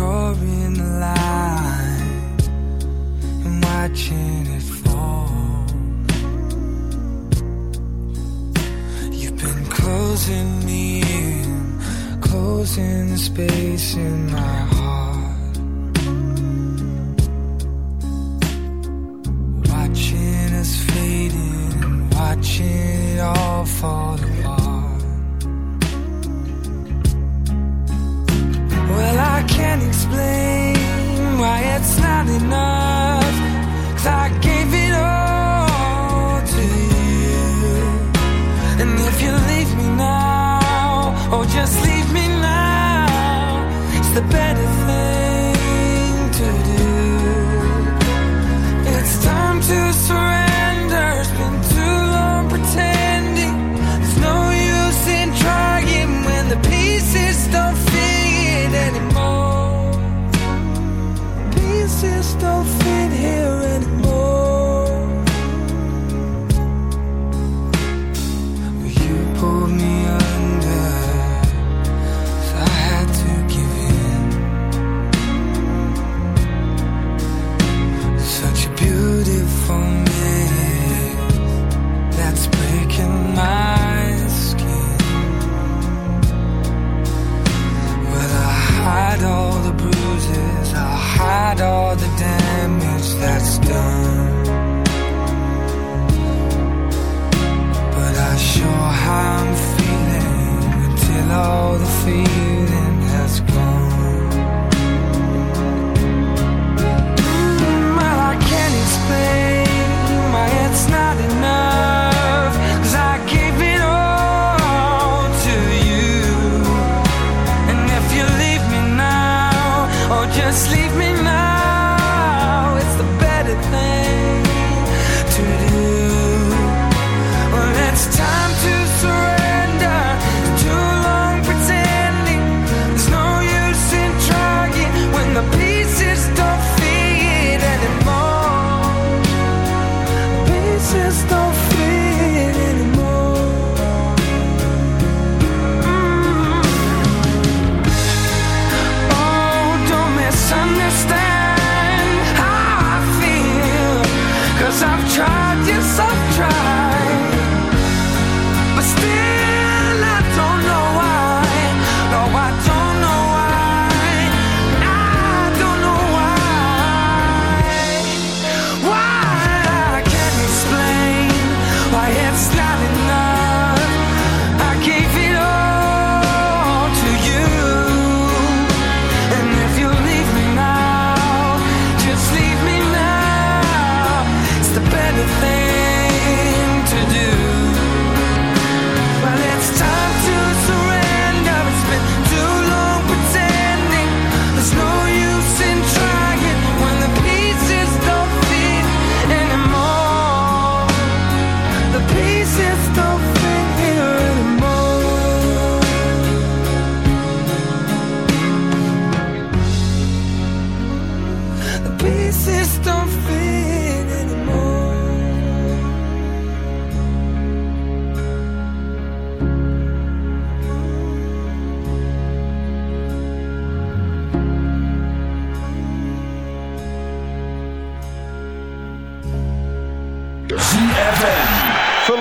drawing the line and watching it fall. You've been closing me in, closing the space in my heart.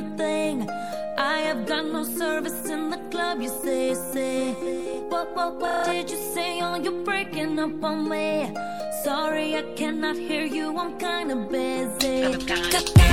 everything. I have got no service in the club, you say, say. What, what, what did you say? Oh, you're breaking up on me. Sorry, I cannot hear you, I'm kinda busy.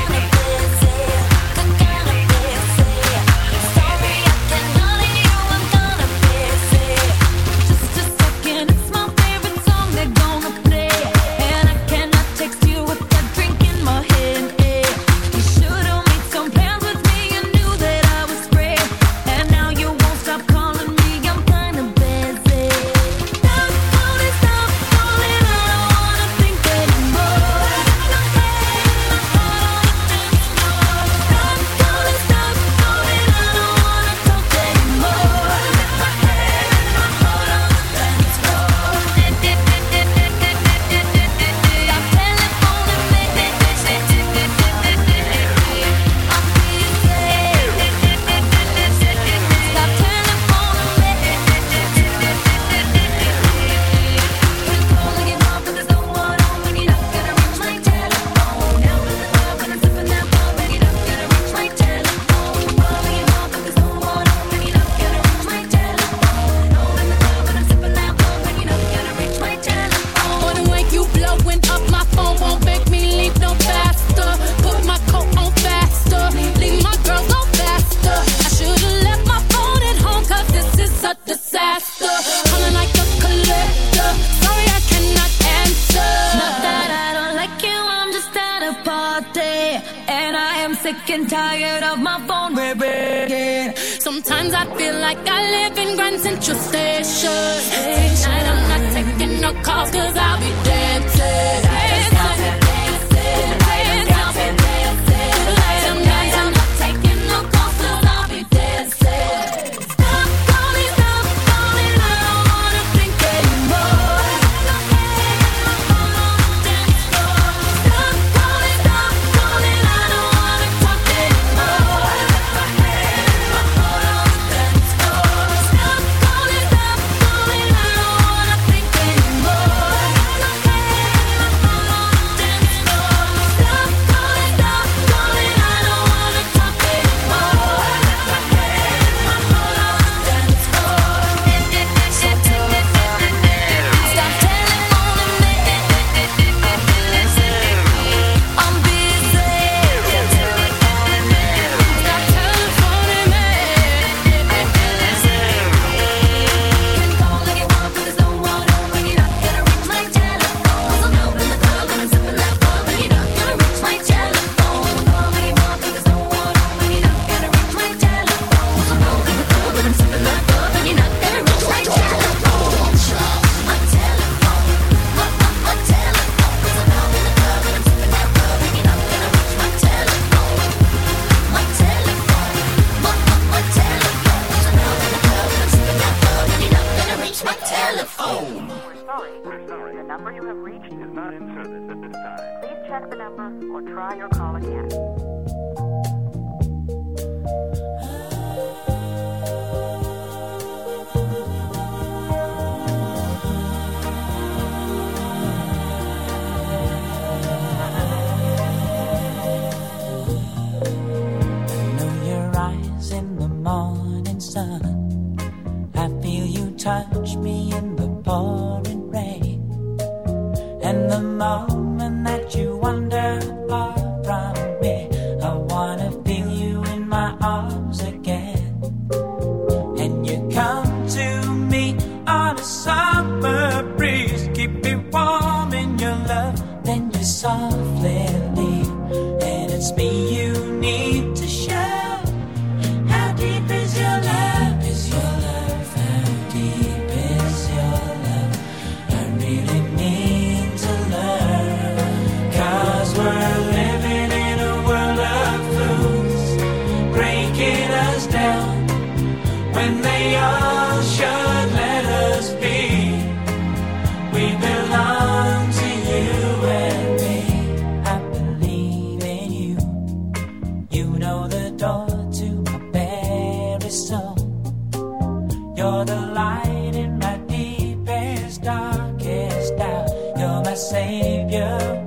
darkest hour. You're my savior.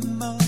my mouth.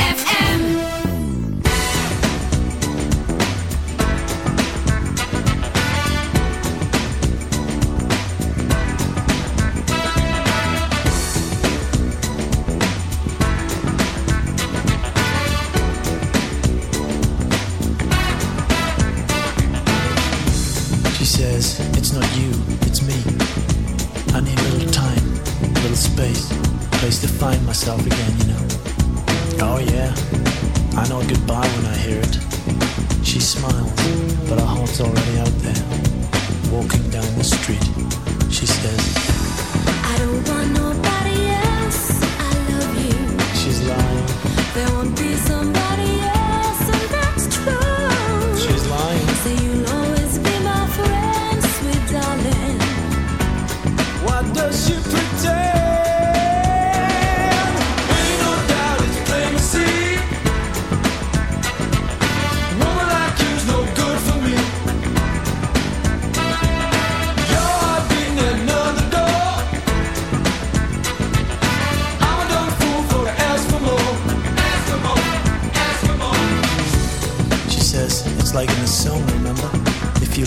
She says, It's not you, it's me. I need a little time, a little space, place to find myself again, you know. Oh, yeah, I know goodbye when I hear it. She smiles, but her heart's already out there. Walking down the street, she says, I don't want nobody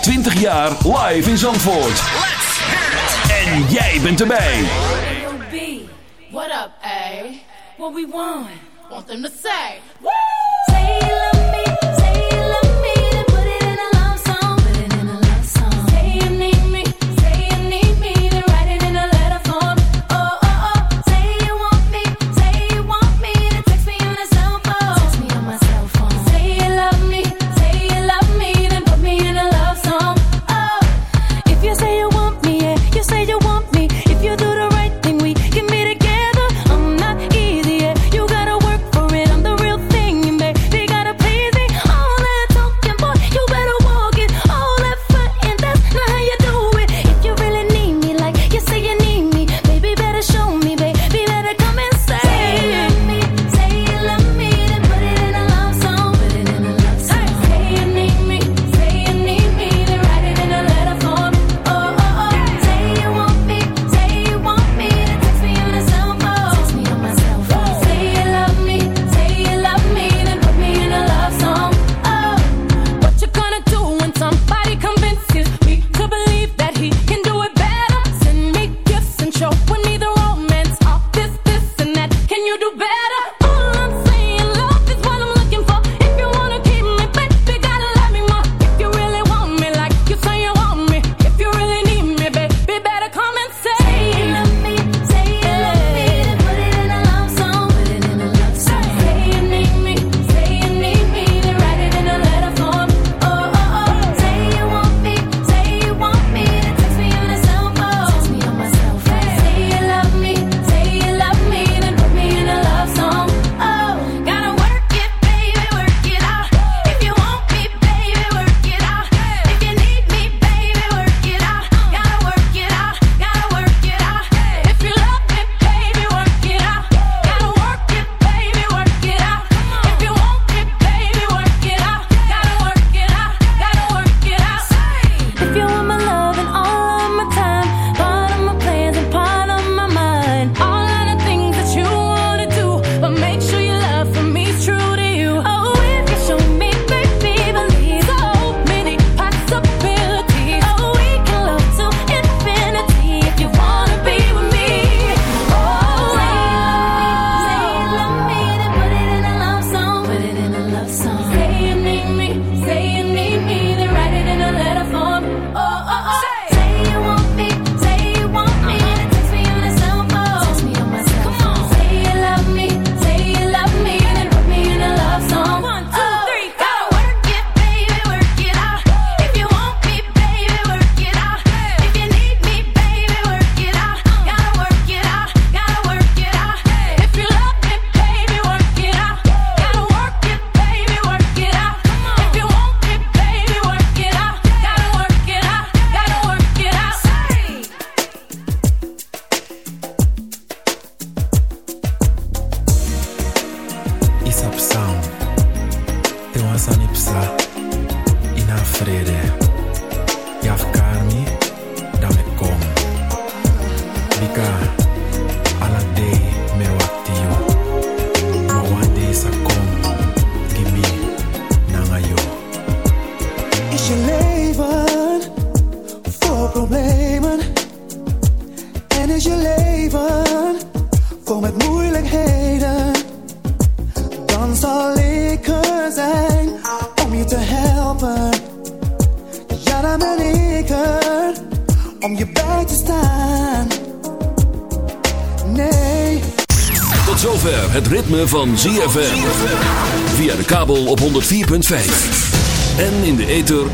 20 jaar live in Zandvoort. En jij bent erbij. What up, eh? What we want? Them to say.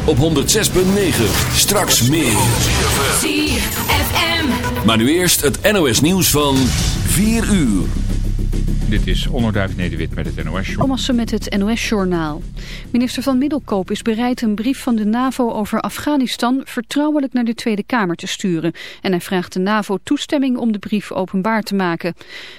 op 106.9. Straks meer. ZFM. Maar nu eerst het NOS nieuws van 4 uur. Dit is Onderduif Nederwit met het NOS Journaal. Thomassen met het NOS Journaal. Minister van Middelkoop is bereid een brief van de NAVO over Afghanistan vertrouwelijk naar de Tweede Kamer te sturen. En hij vraagt de NAVO toestemming om de brief openbaar te maken.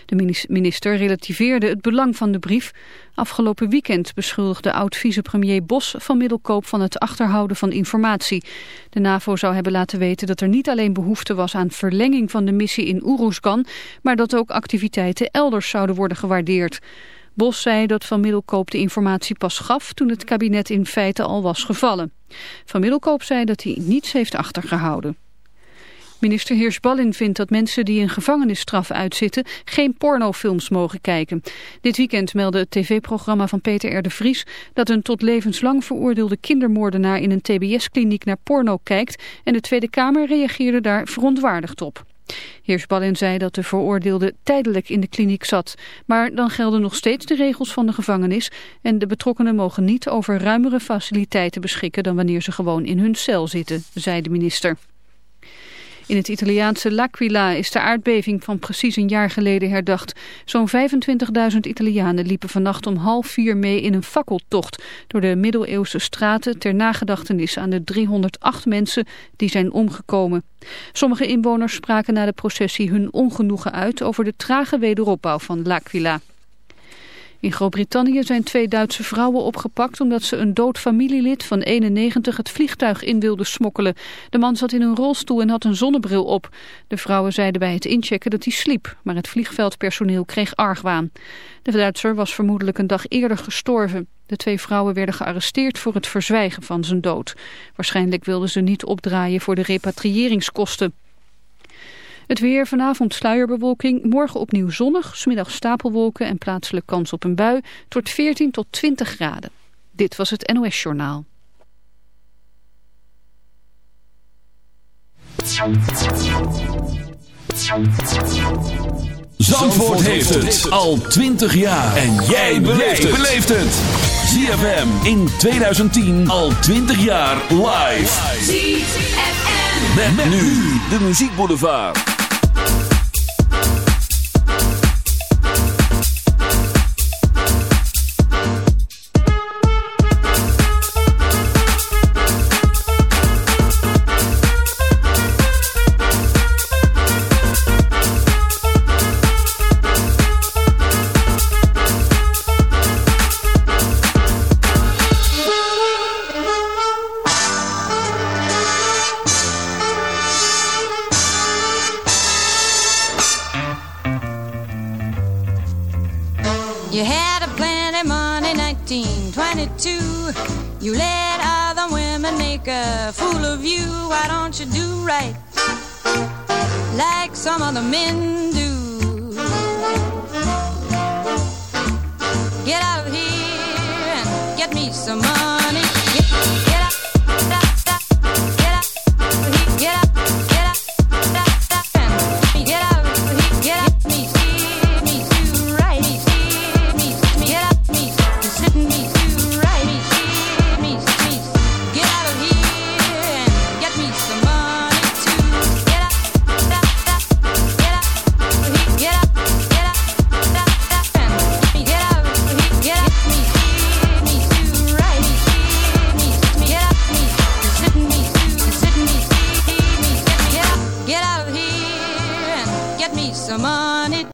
De minister relativeerde het belang van de brief. Afgelopen weekend beschuldigde oud-vicepremier Bos van Middelkoop van het achterhouden van informatie. De NAVO zou hebben laten weten dat er niet alleen behoefte was aan verlenging van de missie in Oeruzgan, maar dat ook activiteiten elders zouden worden gewaardeerd. Bos zei dat Van Middelkoop de informatie pas gaf toen het kabinet in feite al was gevallen. Van Middelkoop zei dat hij niets heeft achtergehouden. Minister Heersballin vindt dat mensen die een gevangenisstraf uitzitten geen pornofilms mogen kijken. Dit weekend meldde het tv-programma van Peter R. de Vries dat een tot levenslang veroordeelde kindermoordenaar in een tbs-kliniek naar porno kijkt en de Tweede Kamer reageerde daar verontwaardigd op. Heersballin zei dat de veroordeelde tijdelijk in de kliniek zat. Maar dan gelden nog steeds de regels van de gevangenis... en de betrokkenen mogen niet over ruimere faciliteiten beschikken... dan wanneer ze gewoon in hun cel zitten, zei de minister. In het Italiaanse L'Aquila is de aardbeving van precies een jaar geleden herdacht. Zo'n 25.000 Italianen liepen vannacht om half vier mee in een fakkeltocht door de middeleeuwse straten ter nagedachtenis aan de 308 mensen die zijn omgekomen. Sommige inwoners spraken na de processie hun ongenoegen uit over de trage wederopbouw van L'Aquila. In Groot-Brittannië zijn twee Duitse vrouwen opgepakt omdat ze een dood familielid van 91 het vliegtuig in wilden smokkelen. De man zat in een rolstoel en had een zonnebril op. De vrouwen zeiden bij het inchecken dat hij sliep, maar het vliegveldpersoneel kreeg argwaan. De Duitser was vermoedelijk een dag eerder gestorven. De twee vrouwen werden gearresteerd voor het verzwijgen van zijn dood. Waarschijnlijk wilden ze niet opdraaien voor de repatriëringskosten. Het weer vanavond sluierbewolking, morgen opnieuw zonnig, smiddag stapelwolken en plaatselijk kans op een bui. Het wordt 14 tot 20 graden. Dit was het NOS Journaal. Zandvoort heeft het al 20 jaar. En jij beleeft het. ZFM in 2010 al 20 jaar live. ZFM. Met, nu de muziekboulevard.